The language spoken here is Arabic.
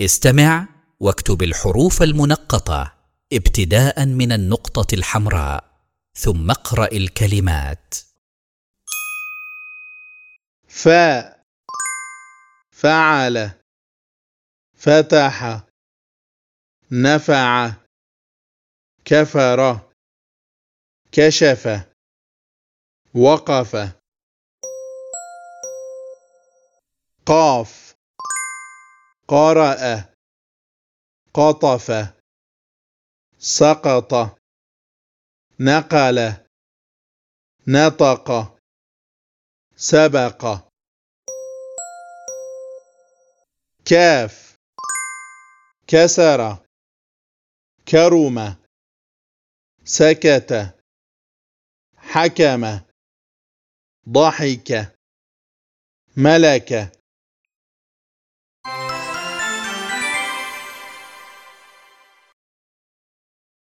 استمع واكتب الحروف المنقطة ابتداء من النقطة الحمراء ثم اقرأ الكلمات. فاء فعل فتح نفع كفر كشف وقف قاف. قرأ قطف سقط نقل نطق سبق. كاف كسر كرم سكت حكم ضحك ملك.